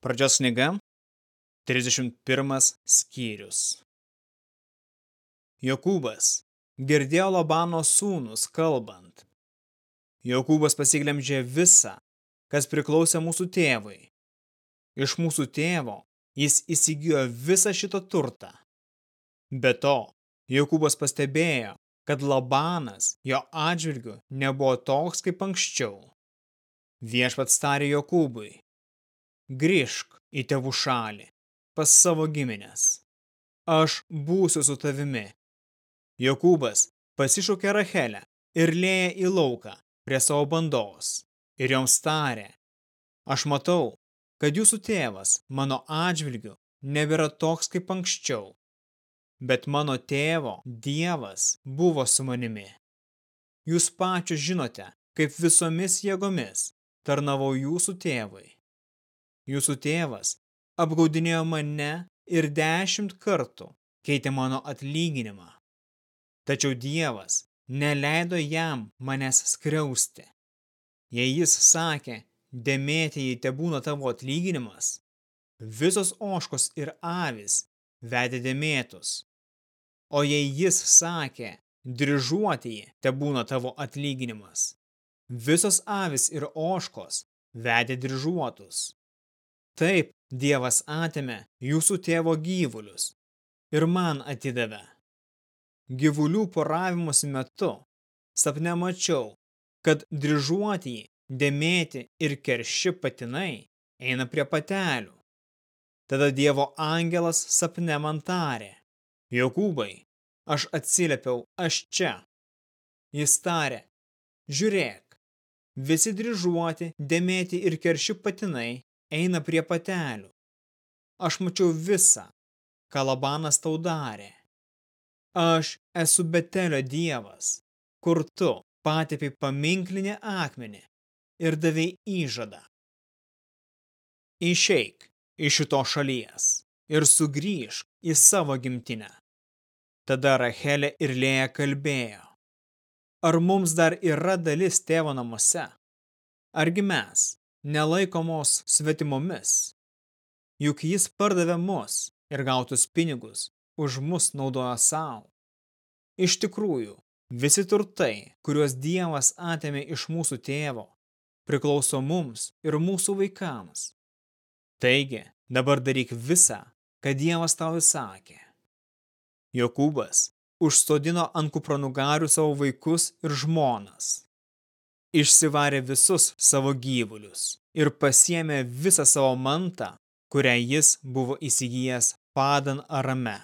Pradžios knyga, 31 skyrius. Jokūbas girdėjo Labano sūnus kalbant. Jokūbas pasiglemžė visą, kas priklausė mūsų tėvui. Iš mūsų tėvo jis įsigijo visą šitą turtą. Be to, Jokūbas pastebėjo, kad Labanas jo atžvilgiu nebuvo toks kaip anksčiau. Viešpats tarė Jokūbui, grįžk į tėvų šalį, pas savo giminės. Aš būsiu su tavimi. Jokūbas pasišaukė Rachelę ir lėję į lauką prie savo bandos ir joms tarė, aš matau, kad jūsų tėvas mano atžvilgiu nebėra toks kaip anksčiau, bet mano tėvo Dievas buvo su manimi. Jūs pačios žinote, kaip visomis jėgomis tarnavau jūsų tėvui. Jūsų tėvas apgaudinėjo mane ir dešimt kartų keitė mano atlyginimą. Tačiau Dievas neleido jam manęs skriausti. Jei jis sakė, demėtėjai te būna tavo atlyginimas, visos oškos ir avis vedė demėtus. O jei jis sakė, dryžuotieji te būna tavo atlyginimas, visos avis ir oškos vedė dryžuotus. Taip, Dievas atėmė jūsų tėvo gyvulius ir man atidavė. Gyvulių poravimus metu sapne mačiau, kad dryžuotieji, dėmėti ir kerši patinai eina prie patelių. Tada Dievo angelas sapne man tarė, Jokūbai, aš atsiliepiau, aš čia. Jis tarė, žiūrėk, visi dryžuoti, dėmėti ir kerši patinai eina prie patelių. Aš mačiau visą, ką Labanas tau darė. Aš esu Betelio dievas, kur tu patėpiai paminklinį akmenį ir davei įžadą. Išeik iš šito šalies ir sugrįžk į savo gimtinę. Tada Rachelė ir Lėja kalbėjo. Ar mums dar yra dalis tėvo namuose? Argi mes, nelaikomos svetimomis. Juk jis pardavė mus ir gautus pinigus už mus naudojo savo. Iš tikrųjų, visi turtai, kuriuos Dievas atėmė iš mūsų tėvo, priklauso mums ir mūsų vaikams. Taigi, dabar daryk visą, ką Dievas tau įsakė. Jokūbas užsodino ant kupranugarių savo vaikus ir žmonas išsivarė visus savo gyvulius ir pasiėmė visą savo mantą, kurią jis buvo įsigijęs Padan Arame,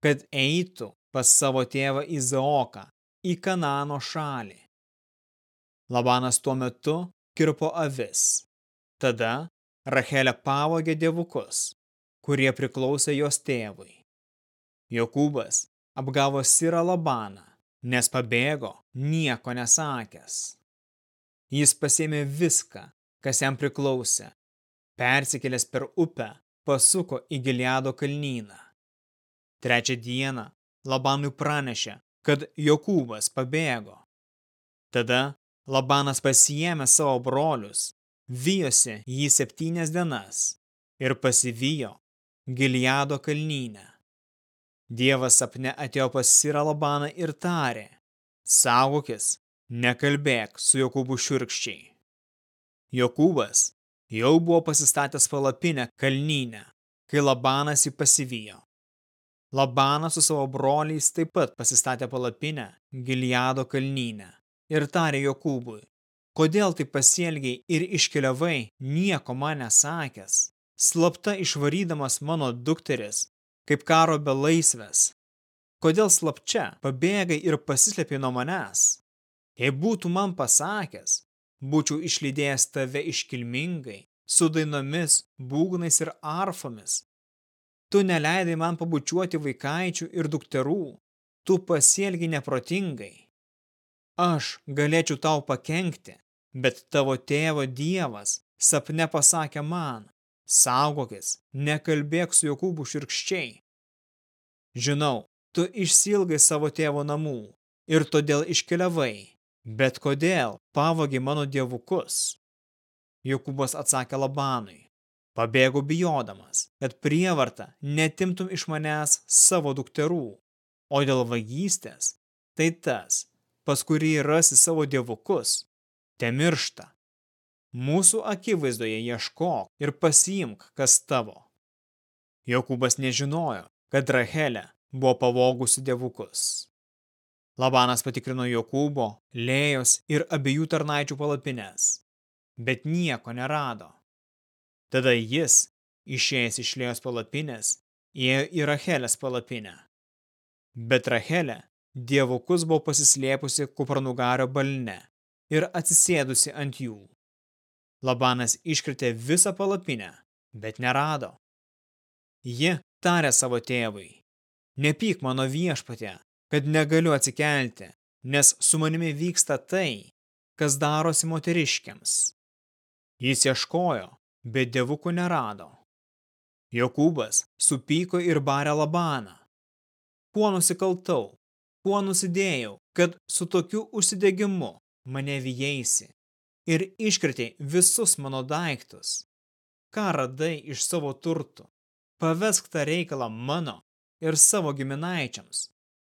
kad eitų pas savo tėvą Izaoką į Kanano šalį. Labanas tuo metu kirpo avis. Tada Rachelė pavogė dievukus, kurie priklausė jos tėvui. Jokūbas apgavo Sirą Labaną, nes pabėgo nieko nesakęs. Jis pasėmė viską, kas jam priklausė. Persikėlęs per upę, pasuko į Gileado kalnyną. Trečią dieną Labanui pranešė, kad Jokūbas pabėgo. Tada Labanas pasiėmė savo brolius, vijosi jį septynias dienas ir pasivijo Gileado kalnynę. Dievas sapne atėjo pas Sirą Labaną ir tarė, saugokis Nekalbėk su Jokūbu šiurkščiai. Jokūbas jau buvo pasistatęs palapinę kalnynę, kai Labanas jį pasivijo. Labanas su savo broliais taip pat pasistatė palapinę Giliado kalnynę ir tarė Jokūbui, kodėl taip pasielgiai ir iškeliavai nieko man nesakęs, slapta išvarydamas mano dukteris, kaip karo belaisvės. Kodėl slapčia pabėgai ir pasislėpė nuo manęs? Jei būtų man pasakęs, būčiau išlydėjęs tave iškilmingai, su dainomis, būgnais ir arfomis. Tu neleidai man pabučiuoti vaikaičių ir dukterų, tu pasielgi neprotingai. Aš galėčiau tau pakenkti, bet tavo tėvo dievas sapne pasakė man, saugokis, nekalbėk su Jokūbu širkščiai. Žinau, tu išsilgai savo tėvo namų ir todėl iškeliavai Bet kodėl pavogi mano dievukus? Jokūbas atsakė Labanui, Pabėgau bijodamas, kad prievarta netimtum iš manęs savo dukterų, o dėl vagystės, tai tas, pas kurį rasi savo dievukus, te miršta. Mūsų akivaizdoje ieškok ir pasiimk, kas tavo. Jokūbas nežinojo, kad Rahelė buvo pavogusi dievukus. Labanas patikrino Jokūbo, Lėjos ir abiejų tarnaičių palapines, bet nieko nerado. Tada jis, išėjęs iš Lėjos palapinės, ėjo į Rachelės palapinę. Bet Rachelė dievukus buvo pasislėpusi kupranugario balne ir atsisėdusi ant jų. Labanas iškritė visą palapinę, bet nerado. Ji tarė savo tėvui, nepyk mano viešpatė, kad negaliu atsikelti, nes su manimi vyksta tai, kas darosi moteriškiams. Jis ieškojo, bet dievukų nerado. Jokūbas supyko ir barė Labaną. Kuo nusikaltau, kuo nusidėjau, kad su tokiu užsidegimu mane vyjaisi ir iškritei visus mano daiktus. Ką radai iš savo turtų? Pavesk tą reikalą mano ir savo giminaičiams.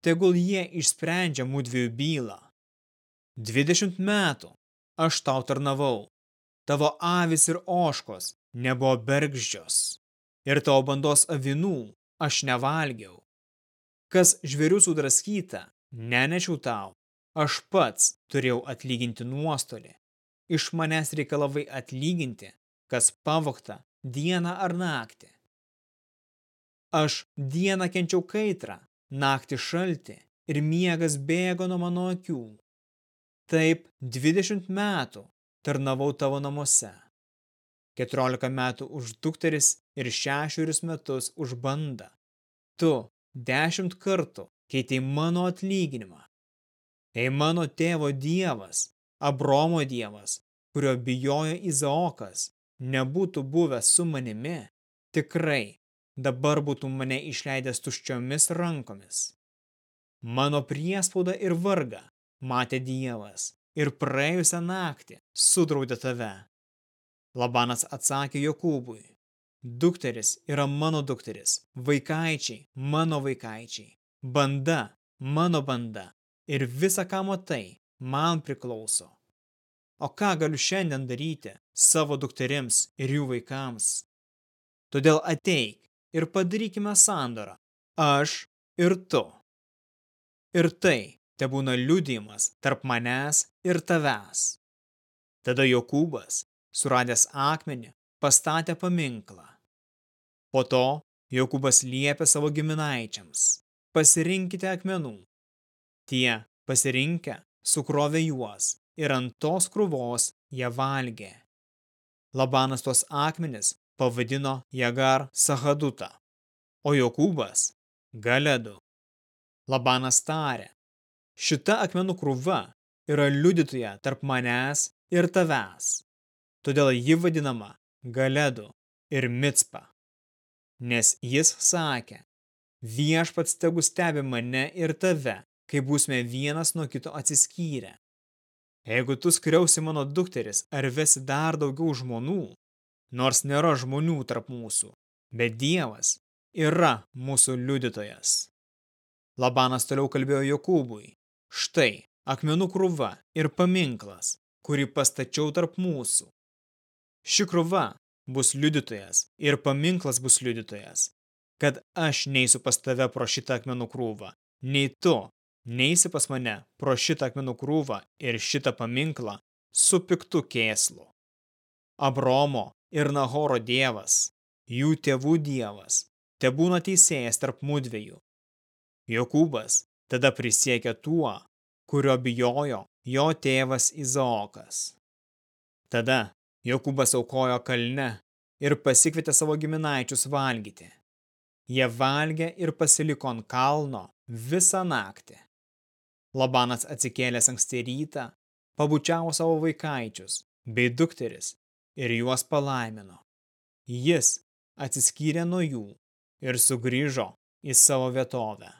Tegul jie išsprendžia mūdviejų bylą. Dvidešimt metų aš tau tarnavau tavo avis ir oškos nebuvo bergždžios, ir tavo bandos avinų aš nevalgiau. Kas žvėrių sudraskyta, nenešiau tau, aš pats turėjau atlyginti nuostolį. Iš manęs reikalavai atlyginti, kas pavokta dieną ar naktį. Aš dieną kenčiau kaitrą, naktį šaltį ir miegas bėgo nuo mano akių. Taip 20 metų tarnavau tavo namuose. 14 metų už dukteris ir šešerius metus už bandą. Tu dešimt kartų keitei mano atlyginimą. Ei mano tėvo dievas, Abromo dievas, kurio bijojo Izaokas, nebūtų buvęs su manimi, tikrai dabar būtų mane išleidęs tuščiomis rankomis. Mano priespaudą ir vargą matė dievas, ir praėjusią naktį sudraudė tave. Labanas atsakė Jokūbui, dukteris yra mano dukteris, vaikaičiai mano vaikaičiai, banda mano banda ir visa, ką matai, man priklauso. O ką galiu šiandien daryti savo dukterims ir jų vaikams? Todėl ateik ir padarykime sandorą, aš ir tu. Ir tai te būna liudijimas tarp manęs ir tavęs. Tada Jokūbas, suradęs akmenį, pastatė paminklą. Po to Jokūbas liepė savo giminaičiams, pasirinkite akmenų. Tie pasirinkę sukrovė juos ir ant tos krūvos jie valgė. Labanas tuos akmenis pavadino Jagar Sahadutą, o Jokūbas Galedu. Labanas tarė, Šita akmenų krūva yra liudytoja tarp manęs ir tavęs. Todėl ji vadinama Galedu ir Mitspa. Nes jis sakė, viešpats tegu stebi mane ir tave, kai būsime vienas nuo kito atsiskyrę. Jeigu tu skriausi mano dukteris ar vesi dar daugiau žmonų, nors nėra žmonių tarp mūsų, bet Dievas yra mūsų liudytojas. Labanas toliau kalbėjo Jokūbui. Štai akmenų krūva ir paminklas, kurį pastačiau tarp mūsų. Ši krūva bus liudytojas ir paminklas bus liudytojas, kad aš neįsiu pas tave pro šitą akmenų krūvą, nei tu neįsi pas mane pro šitą akmenų krūvą ir šitą paminklą su piktu kėslu. Abromo ir Nahoro dievas, jų tėvų dievas, te būna teisėjas tarp mudviejų. Jokūbas tada prisiekė tuo, kurio bijojo jo tėvas Izaokas. Tada Jokūbas aukojo kalne ir pasikvietė savo giminaičius valgyti. Jie valgė ir pasiliko ant kalno visą naktį. Labanas atsikėlęs anksti rytą, pabučiavo savo vaikaičius bei dukteris ir juos palaimino. Jis atsiskyrė nuo jų ir sugrįžo į savo vietovę.